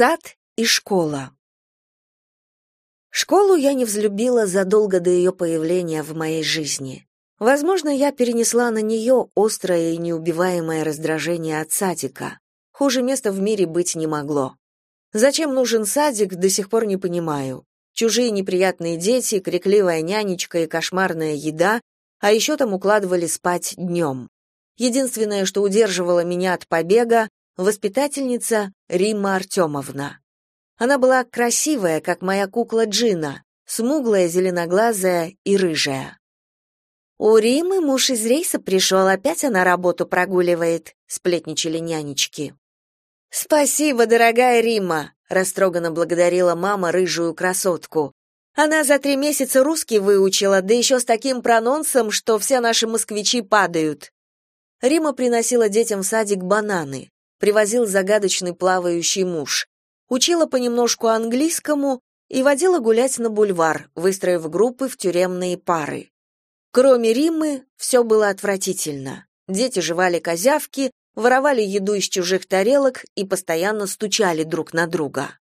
Сад и школа. Школу я не взлюбила задолго до ее появления в моей жизни. Возможно, я перенесла на нее острое и неубиваемое раздражение от садика. Хуже места в мире быть не могло. Зачем нужен садик, до сих пор не понимаю. Чужие неприятные дети, крикливая нянечка и кошмарная еда, а еще там укладывали спать днем. Единственное, что удерживало меня от побега, воспитательница Римма Артемовна. Она была красивая, как моя кукла Джина, смуглая, зеленоглазая и рыжая. «У Римы муж из рейса пришел, опять она работу прогуливает», — сплетничали нянечки. «Спасибо, дорогая Рима», — растроганно благодарила мама рыжую красотку. «Она за три месяца русский выучила, да еще с таким прононсом, что все наши москвичи падают». Рима приносила детям в садик бананы, привозил загадочный плавающий муж, учила понемножку английскому и водила гулять на бульвар, выстроив группы в тюремные пары. Кроме Римы, все было отвратительно. Дети жевали козявки, воровали еду из чужих тарелок и постоянно стучали друг на друга.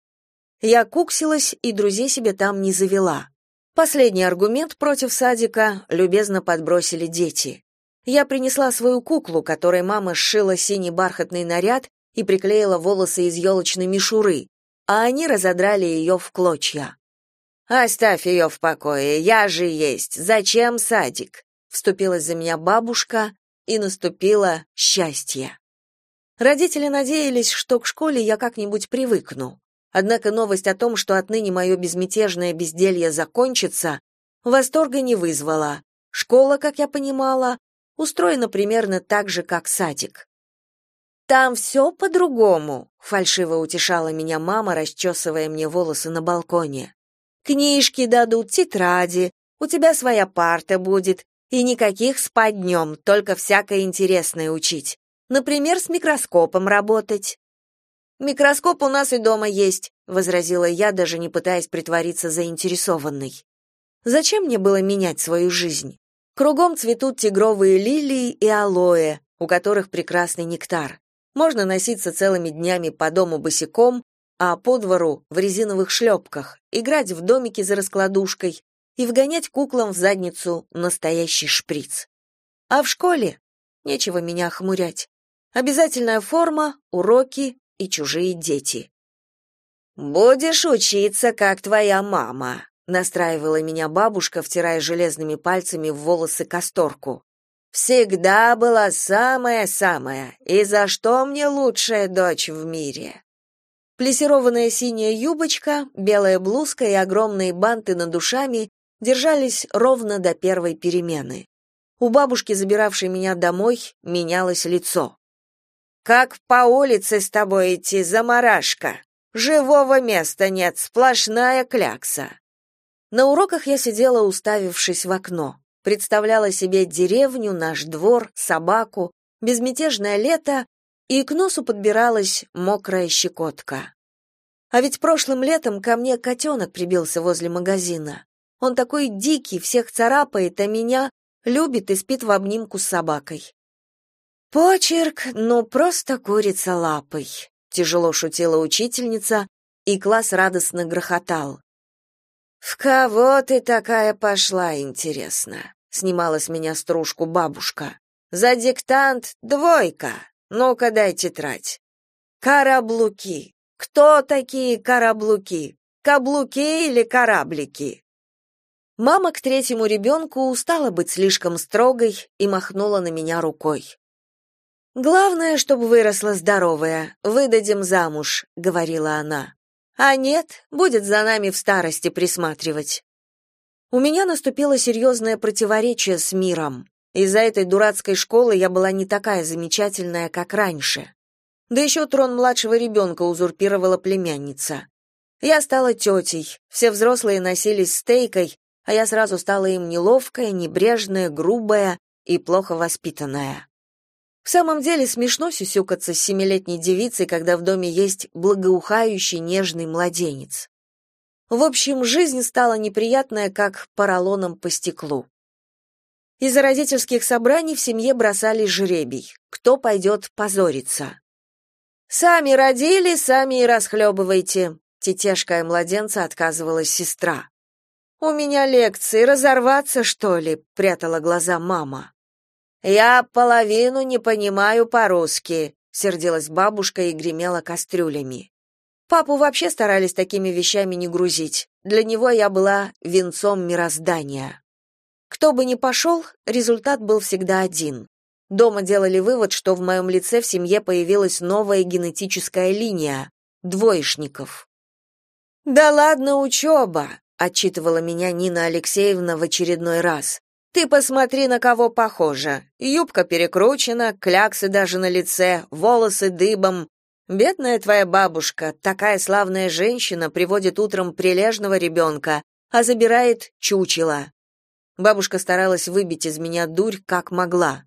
Я куксилась и друзей себе там не завела. Последний аргумент против садика любезно подбросили дети. Я принесла свою куклу, которой мама сшила синий бархатный наряд и приклеила волосы из елочной мишуры, а они разодрали ее в клочья. «Оставь ее в покое, я же есть, зачем садик?» Вступилась за меня бабушка, и наступило счастье. Родители надеялись, что к школе я как-нибудь привыкну. Однако новость о том, что отныне мое безмятежное безделье закончится, восторга не вызвала. Школа, как я понимала, устроена примерно так же, как садик. Там все по-другому, фальшиво утешала меня мама, расчесывая мне волосы на балконе. Книжки дадут, тетради, у тебя своя парта будет, и никаких спать днем, только всякое интересное учить. Например, с микроскопом работать. Микроскоп у нас и дома есть, возразила я, даже не пытаясь притвориться заинтересованной. Зачем мне было менять свою жизнь? Кругом цветут тигровые лилии и алоэ, у которых прекрасный нектар. Можно носиться целыми днями по дому босиком, а по двору в резиновых шлепках, играть в домики за раскладушкой и вгонять куклам в задницу настоящий шприц. А в школе нечего меня охмурять. Обязательная форма, уроки и чужие дети. «Будешь учиться, как твоя мама», настраивала меня бабушка, втирая железными пальцами в волосы касторку. Всегда была самая-самая, и за что мне лучшая дочь в мире? Плесированная синяя юбочка, белая блузка и огромные банты над душами держались ровно до первой перемены. У бабушки, забиравшей меня домой, менялось лицо. «Как по улице с тобой идти, заморашка? Живого места нет, сплошная клякса. На уроках я сидела, уставившись в окно, представляла себе деревню, наш двор, собаку, безмятежное лето, и к носу подбиралась мокрая щекотка. А ведь прошлым летом ко мне котенок прибился возле магазина. Он такой дикий, всех царапает, а меня любит и спит в обнимку с собакой. Почерк, ну просто курица лапой, тяжело шутила учительница, и класс радостно грохотал. «В кого ты такая пошла, интересно?» — снимала с меня стружку бабушка. «За диктант двойка. Ну-ка дай тетрадь». «Кораблуки. Кто такие кораблуки? Каблуки или кораблики?» Мама к третьему ребенку устала быть слишком строгой и махнула на меня рукой. «Главное, чтобы выросла здоровая. Выдадим замуж», — говорила она. А нет, будет за нами в старости присматривать. У меня наступило серьезное противоречие с миром. Из-за этой дурацкой школы я была не такая замечательная, как раньше. Да еще трон младшего ребенка узурпировала племянница. Я стала тетей, все взрослые носились стейкой, а я сразу стала им неловкая, небрежная, грубая и плохо воспитанная. В самом деле смешно сюсюкаться с семилетней девицей, когда в доме есть благоухающий нежный младенец. В общем, жизнь стала неприятная, как поролоном по стеклу. Из-за родительских собраний в семье бросали жребий, кто пойдет позориться. Сами родили, сами и расхлебывайте. Тетешка и младенца отказывалась сестра. У меня лекции, разорваться, что ли? прятала глаза мама. Я половину не понимаю по-русски, сердилась бабушка и гремела кастрюлями. Папу вообще старались такими вещами не грузить. Для него я была венцом мироздания. Кто бы ни пошел, результат был всегда один. Дома делали вывод, что в моем лице в семье появилась новая генетическая линия двоечников. Да ладно учеба», — отчитывала меня Нина Алексеевна в очередной раз. Ты посмотри, на кого похожа. Юбка перекручена, кляксы даже на лице, волосы дыбом. Бедная твоя бабушка, такая славная женщина, приводит утром прилежного ребенка, а забирает чучело. Бабушка старалась выбить из меня дурь как могла.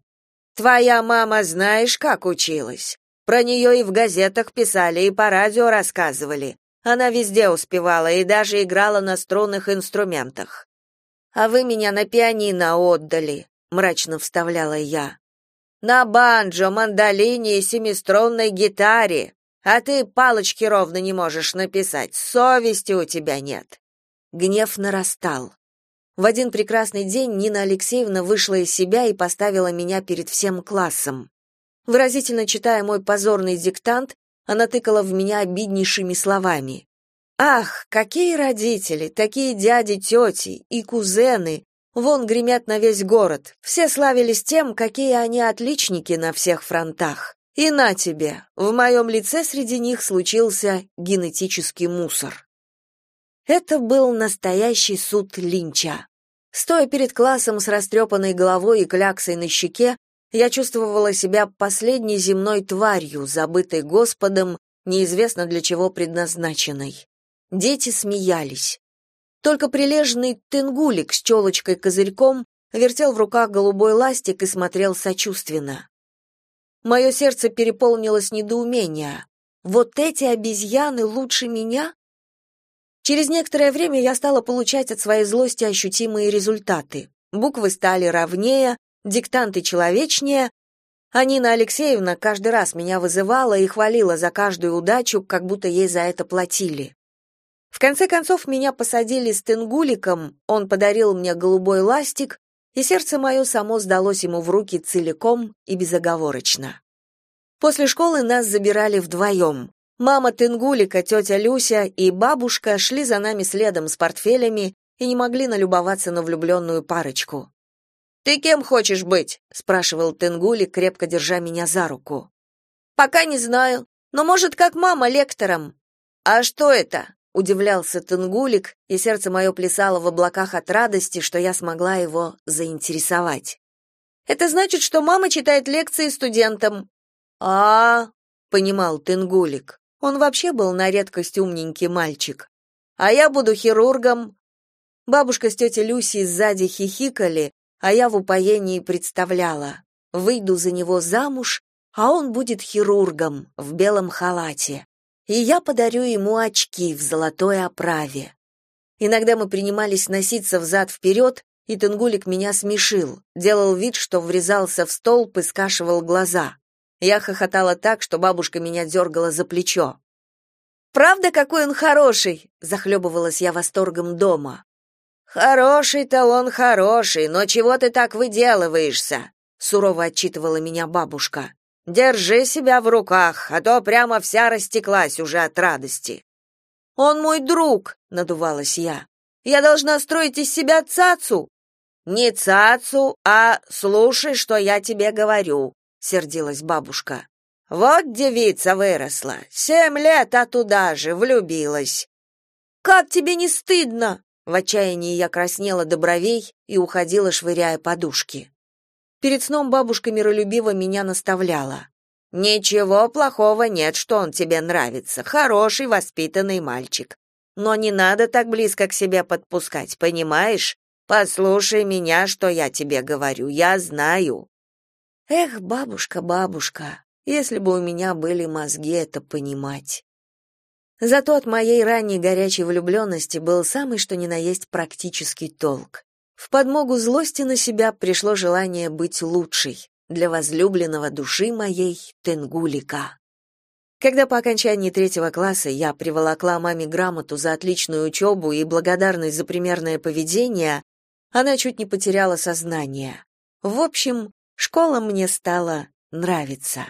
Твоя мама знаешь, как училась? Про нее и в газетах писали, и по радио рассказывали. Она везде успевала и даже играла на струнных инструментах. А вы меня на пианино отдали, мрачно вставляла я. На банджо, мандолине и семиструнной гитаре. А ты палочки ровно не можешь написать. Совести у тебя нет. Гнев нарастал. В один прекрасный день Нина Алексеевна вышла из себя и поставила меня перед всем классом. Выразительно читая мой позорный диктант, она тыкала в меня обиднейшими словами. Ах, какие родители, такие дяди, тети и кузены. Вон гремят на весь город. Все славились тем, какие они отличники на всех фронтах. И на тебе, в моем лице среди них случился генетический мусор. Это был настоящий суд Линча. Стоя перед классом с растрепанной головой и кляксой на щеке, я чувствовала себя последней земной тварью, забытой Господом, неизвестно для чего предназначенной. Дети смеялись. Только прилежный тенгулик с челочкой-козырьком вертел в руках голубой ластик и смотрел сочувственно. Мое сердце переполнилось недоумения. Вот эти обезьяны лучше меня? Через некоторое время я стала получать от своей злости ощутимые результаты. Буквы стали ровнее, диктанты человечнее, а Нина Алексеевна каждый раз меня вызывала и хвалила за каждую удачу, как будто ей за это платили. В конце концов, меня посадили с тенгуликом, он подарил мне голубой ластик, и сердце мое само сдалось ему в руки целиком и безоговорочно. После школы нас забирали вдвоем. Мама Тенгулика, тетя Люся и бабушка шли за нами следом с портфелями и не могли налюбоваться на влюбленную парочку. «Ты кем хочешь быть?» — спрашивал Тенгулик, крепко держа меня за руку. «Пока не знаю, но, может, как мама лектором». «А что это?» Удивлялся Тенгулик, и сердце мое плясало в облаках от радости, что я смогла его заинтересовать. Это значит, что мама читает лекции студентам. А, -а, -а понимал Тенгулик. Он вообще был на редкость умненький мальчик. А я буду хирургом. Бабушка с тетей Люсей сзади хихикали, а я в упоении представляла. Выйду за него замуж, а он будет хирургом в белом халате и я подарю ему очки в золотой оправе. Иногда мы принимались носиться взад-вперед, и Тенгулик меня смешил, делал вид, что врезался в столб и скашивал глаза. Я хохотала так, что бабушка меня дергала за плечо. «Правда, какой он хороший?» — захлебывалась я восторгом дома. «Хороший-то он хороший, но чего ты так выделываешься?» — сурово отчитывала меня бабушка. Держи себя в руках, а то прямо вся растеклась уже от радости. Он мой друг, надувалась я. Я должна строить из себя цацу. Не цацу, а слушай, что я тебе говорю, сердилась бабушка. Вот девица выросла, семь лет, а туда же влюбилась. Как тебе не стыдно? В отчаянии я краснела до бровей и уходила, швыряя подушки. Перед сном бабушка миролюбиво меня наставляла. «Ничего плохого нет, что он тебе нравится. Хороший, воспитанный мальчик. Но не надо так близко к себе подпускать, понимаешь? Послушай меня, что я тебе говорю, я знаю». Эх, бабушка, бабушка, если бы у меня были мозги это понимать. Зато от моей ранней горячей влюбленности был самый что ни на есть практический толк. В подмогу злости на себя пришло желание быть лучшей для возлюбленного души моей Тенгулика. Когда по окончании третьего класса я приволокла маме грамоту за отличную учебу и благодарность за примерное поведение, она чуть не потеряла сознание. В общем, школа мне стала нравиться.